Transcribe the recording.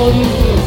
one.